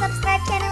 subscribe channel